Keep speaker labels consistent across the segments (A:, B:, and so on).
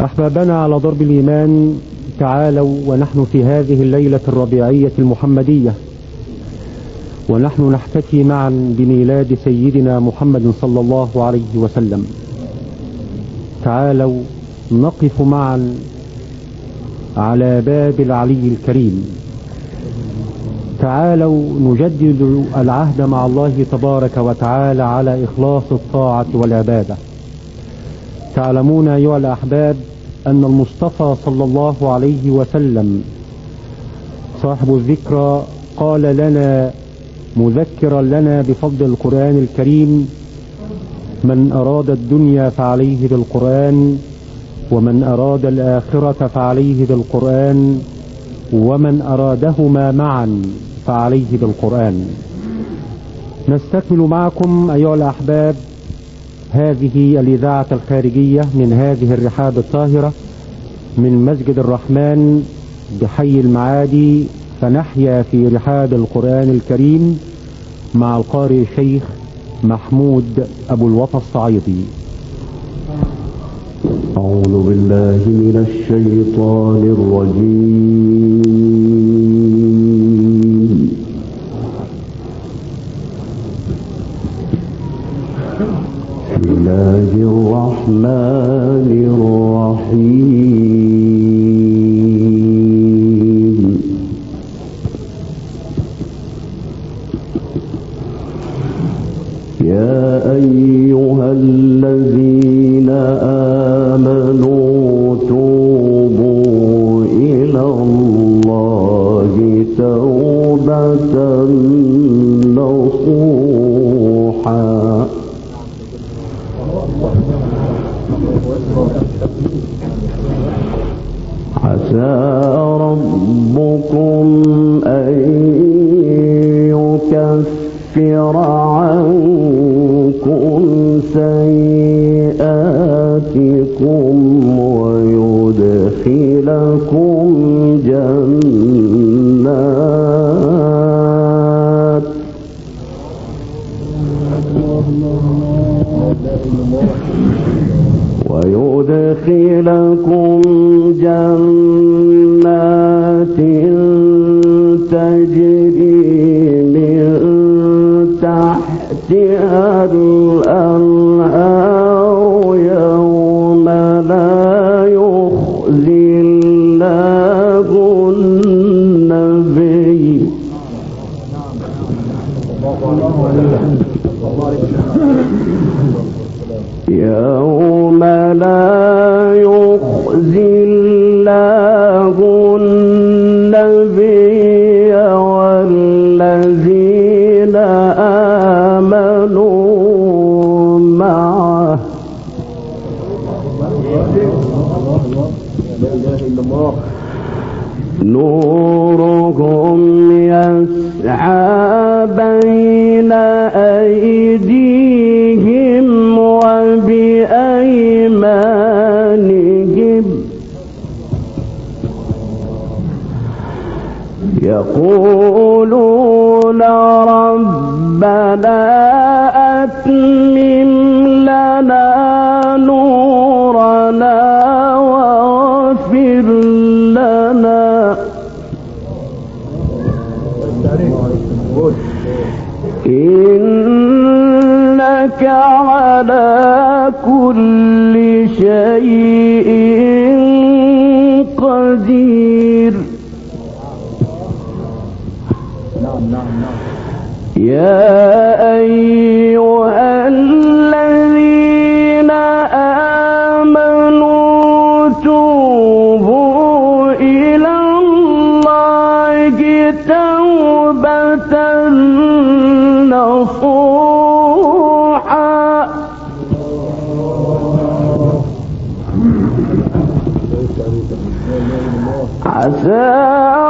A: أحبابنا على ضرب الإيمان تعالوا ونحن في هذه الليلة الربيعية المحمدية. ونحن نحتفي معا بميلاد سيدنا محمد صلى الله عليه وسلم. تعالوا نقف معا على باب العلي الكريم. تعالوا نجدد العهد مع الله تبارك وتعالى على إخلاص الطاعة والعبادة. تعلمون أيها الأحباب أن المصطفى صلى الله عليه وسلم صاحب الذكرى قال لنا مذكرا لنا بفضل القرآن الكريم من أراد الدنيا فعليه بالقرآن ومن أراد الآخرة فعليه بالقرآن ومن أرادهما معا فعليه بالقرآن. نستكمل معكم أيها الأحباب هذه الإذاعة الخارجية من هذه الرحاب الطاهرة من مسجد الرحمن بحي المعادي فنحيا في رحاب القرآن الكريم مع القارئ الشيخ محمود أبو الوفا الصعيدي.
B: أعوذ بالله من الشيطان الرجيم بسم الله الرحمن الرحيم. ويدخلكم جنات ويدخلكم جنات تجري من تحتها الأنهار نورنا واغفر لنا. إنك على كل شيء قدير. يا أيها عسى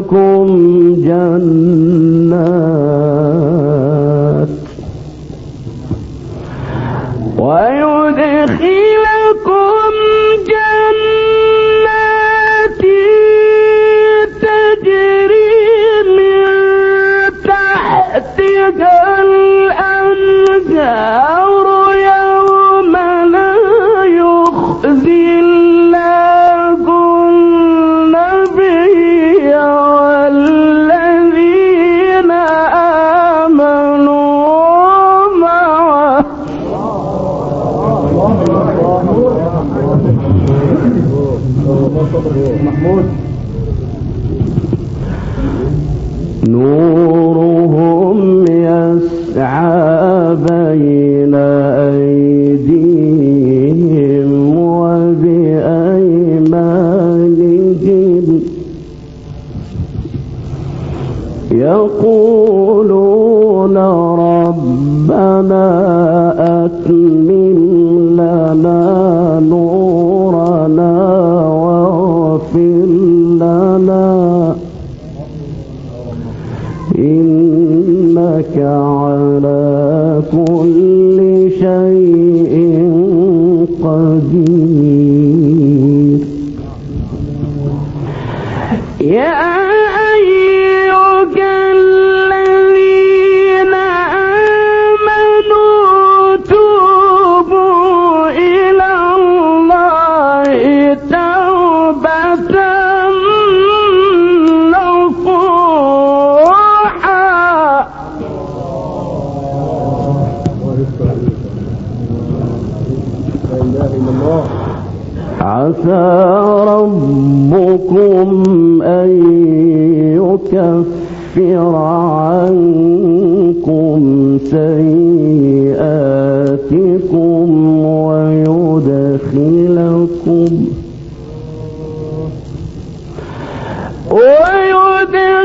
B: يدخلكم جنة Yeah.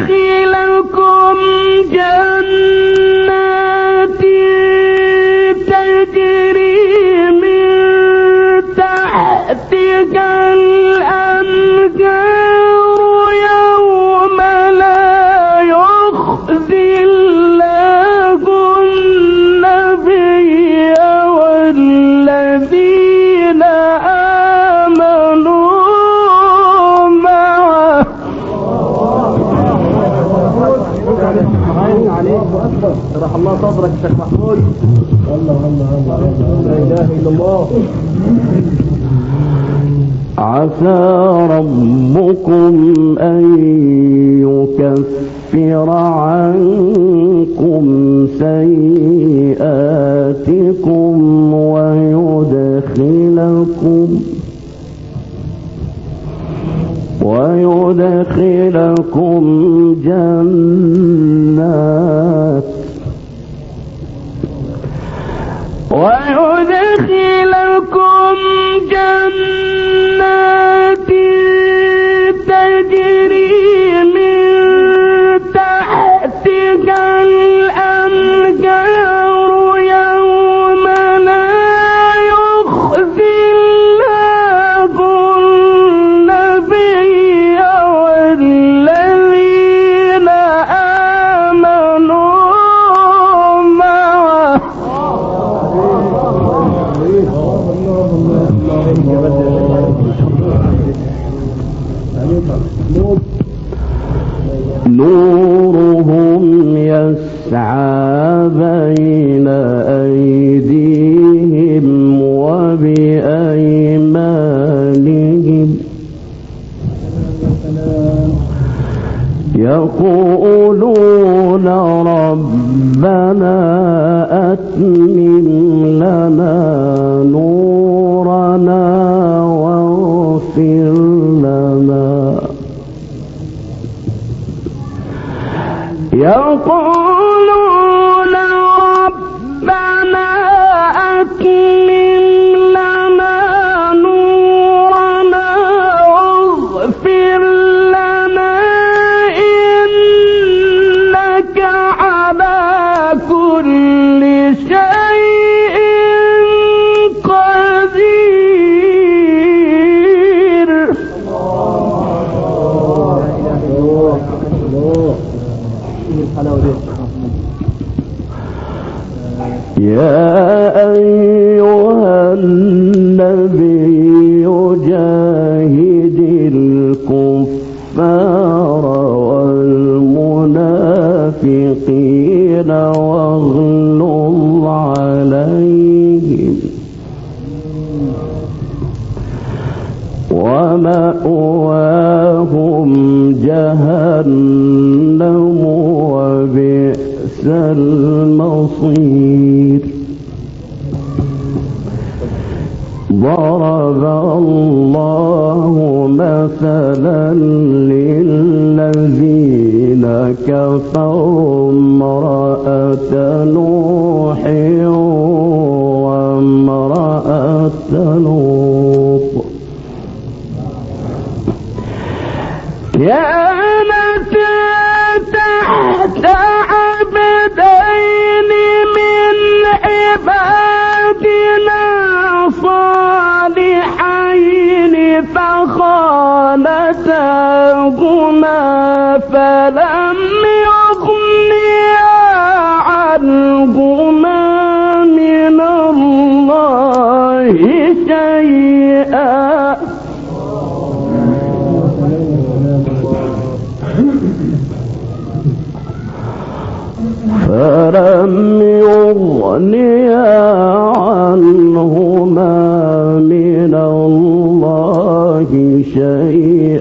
B: ويدخلكم جنات تجري من تحتها الله
C: شرح الله صدرك يا شيخ محمود. الله الله الله لا إله إلا الله.
B: عسى ربكم أن يكفر عنكم سيئاتكم ويدخلكم ويدخلكم جنات 阳光。الكفار والمنافقين واغلظ عليهم. ومأواهم جهنم وبئس المصير. ضرب الله مثلا لوط. كانتا تحت عبدين من عبادنا فخانتاهما فلم يغنيا عنهما من الله شيئا. فلم يغنيا عنهما من الله شيئا.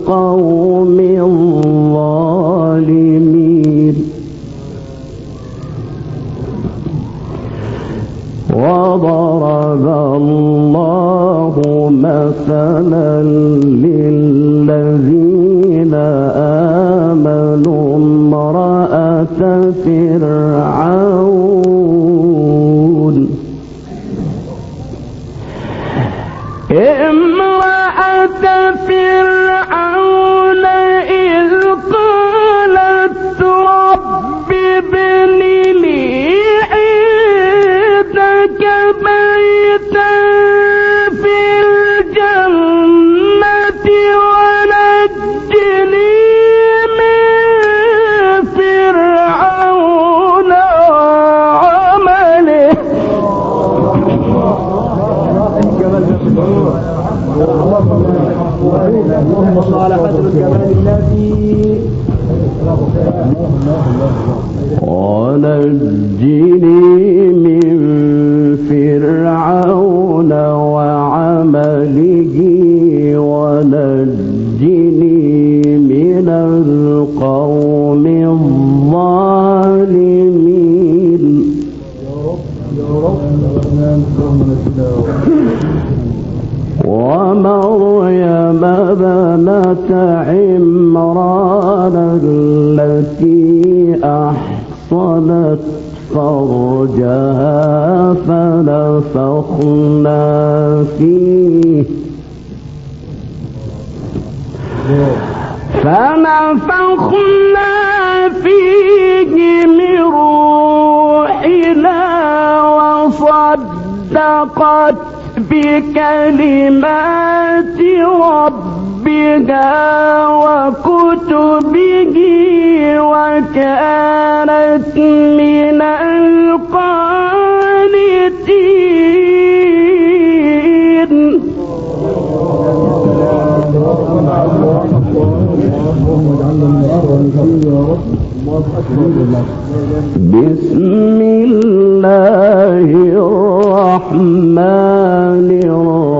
B: القوم الظالمين. وضرب الله مثلا للذين آمنوا امرأة فرعون عمران التي أحصنت فرجها فنفخنا فيه. فنفخنا فيه من روحنا وصدقت بكلمات ربها وكتبه وكانت من القانتين. بسم الله الرحمن الرحيم.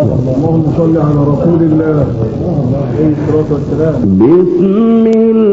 C: اللهم صل على رسول الله عليه الصلاة والسلام.
B: بسم الله.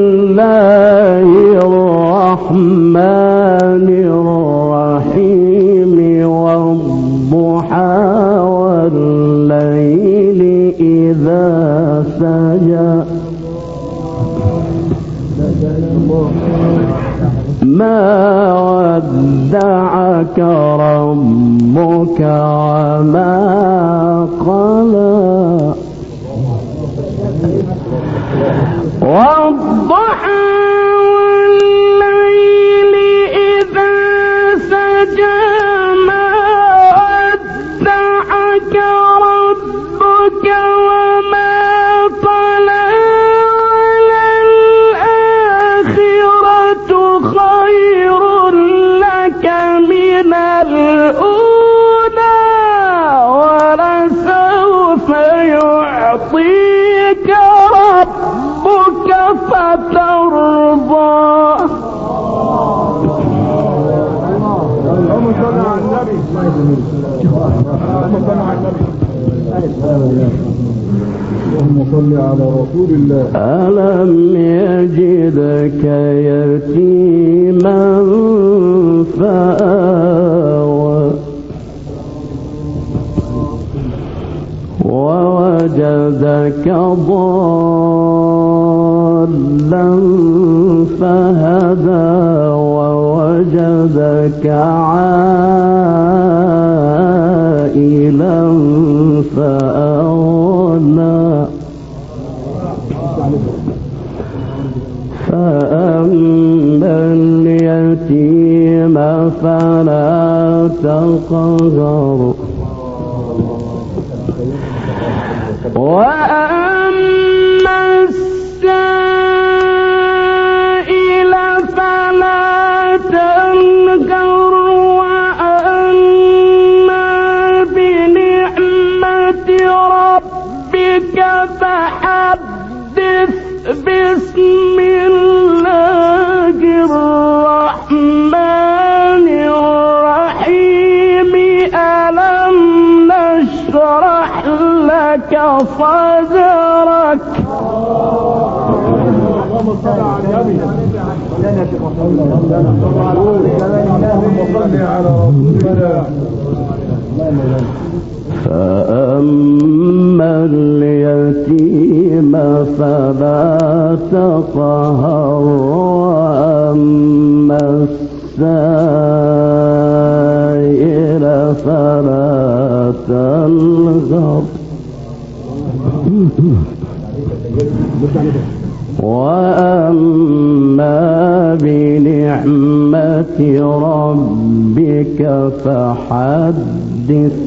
B: يعطيك ربك فترضى.
C: اللهم صل على النبي اللهم صل على النبي اللهم صل على رسول الله
B: ألم يجدك يتيما فآوى. ووجدك ضالا فهدى ووجدك عائلا
C: رسولنا
B: فأما اليتيم فلا تقهر وأما السائل فلا تنغر وأما بنعمة ربك فحدث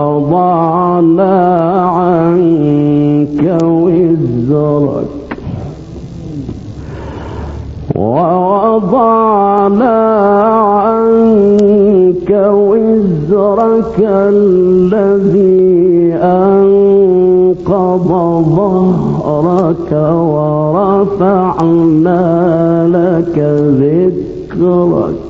B: ووضعنا عنك وزرك. ووضعنا عنك وزرك الذي أنقض ظهرك ورفعنا لك ذكرك.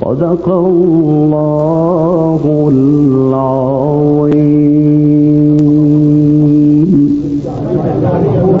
B: صدق الله العظيم.